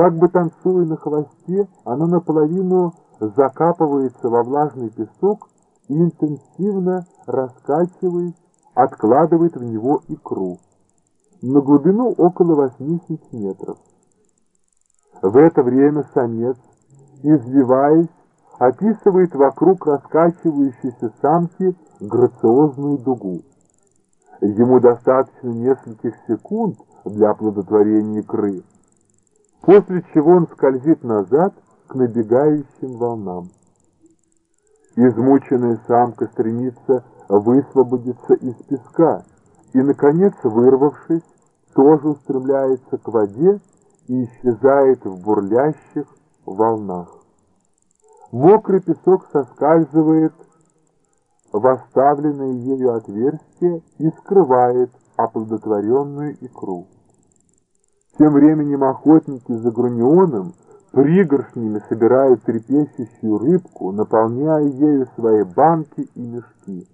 Как бы танцуя на хвосте, она наполовину закапывается во влажный песок и интенсивно раскачиваясь, откладывает в него икру на глубину около 8 сантиметров. В это время самец, извиваясь, описывает вокруг раскачивающейся самки грациозную дугу. Ему достаточно нескольких секунд для оплодотворения икры, после чего он скользит назад к набегающим волнам. Измученная самка стремится высвободиться из песка и, наконец, вырвавшись, тоже устремляется к воде и исчезает в бурлящих волнах. Мокрый песок соскальзывает в оставленное ею отверстие и скрывает оплодотворенную икру. Тем временем охотники за грунионом пригоршнями собирают трепещущую рыбку, наполняя ею свои банки и мешки.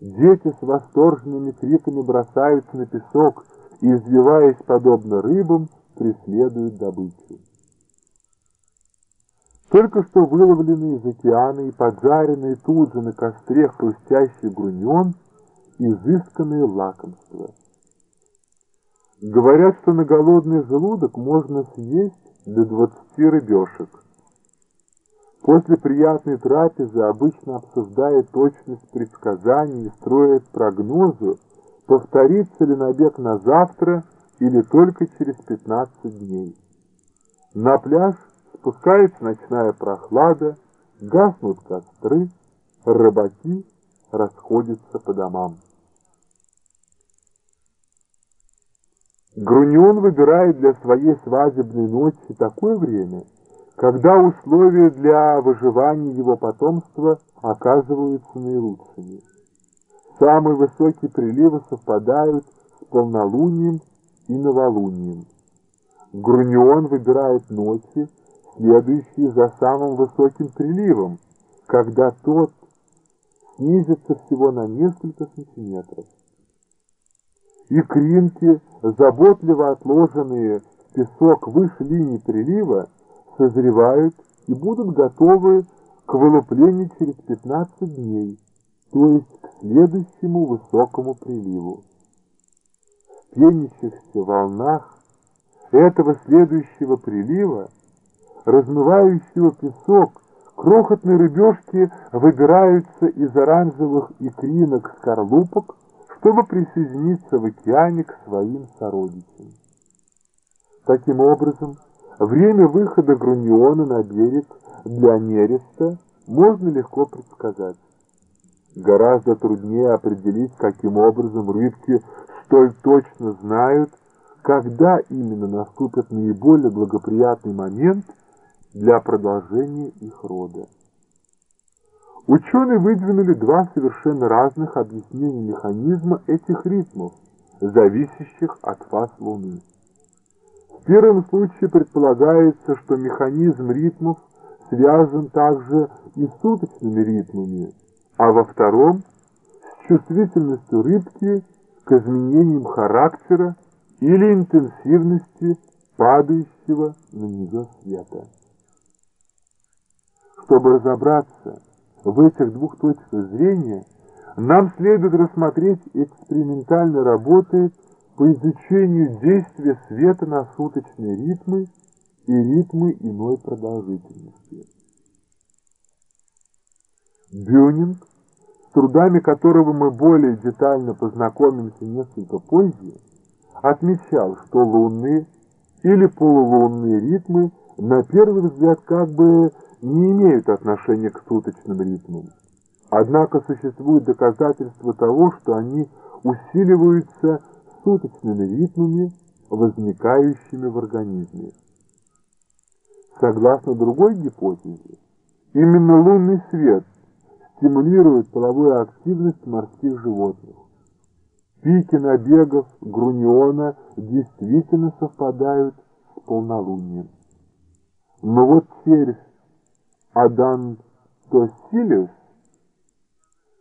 Дети с восторженными криками бросаются на песок и, извиваясь подобно рыбам, преследуют добычу. Только что выловленный из океана и поджаренный тут же на костре хрустящий грунен – изысканные лакомства. Говорят, что на голодный желудок можно съесть до двадцати рыбешек. После приятной трапезы обычно обсуждают точность предсказаний и строят прогнозы, повторится ли набег на завтра или только через 15 дней. На пляж спускается ночная прохлада, гаснут костры, рыбаки расходятся по домам. Грунен выбирает для своей свадебной ночи такое время, когда условия для выживания его потомства оказываются наилучшими. Самые высокие приливы совпадают с полнолунием и новолунием. Грунион выбирает ночи, следующие за самым высоким приливом, когда тот снизится всего на несколько сантиметров. Икринки, заботливо отложенные в песок выше линии прилива, созревают и будут готовы к вылуплению через 15 дней, то есть к следующему высокому приливу. В пенящихся волнах этого следующего прилива, размывающего песок, крохотные рыбешки выбираются из оранжевых икринок скорлупок, чтобы присоединиться в океане к своим сородичам. Таким образом, время выхода груниона на берег для нереста можно легко предсказать. Гораздо труднее определить, каким образом рыбки столь точно знают, когда именно наступит наиболее благоприятный момент для продолжения их рода. Ученые выдвинули два совершенно разных объяснения механизма этих ритмов, зависящих от фаз Луны. В первом случае предполагается, что механизм ритмов связан также и с суточными ритмами, а во втором – с чувствительностью рыбки к изменениям характера или интенсивности падающего на нее света. Чтобы разобраться в этих двух точках зрения, нам следует рассмотреть экспериментальные работы по изучению действия света на суточные ритмы и ритмы иной продолжительности. Бюнинг, с трудами которого мы более детально познакомимся несколько позже, отмечал, что лунные или полулунные ритмы на первый взгляд как бы не имеют отношения к суточным ритмам. Однако существует доказательство того, что они усиливаются суточными ритмами, возникающими в организме. Согласно другой гипотезе, именно лунный свет стимулирует половую активность морских животных. Пики набегов груниона действительно совпадают с полнолунием. Но вот червь Адантосилиус,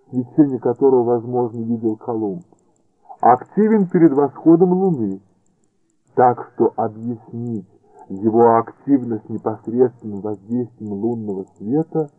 свечение которого, возможно, видел Колумб, активен перед восходом Луны, так что объяснить его активность непосредственным воздействием лунного света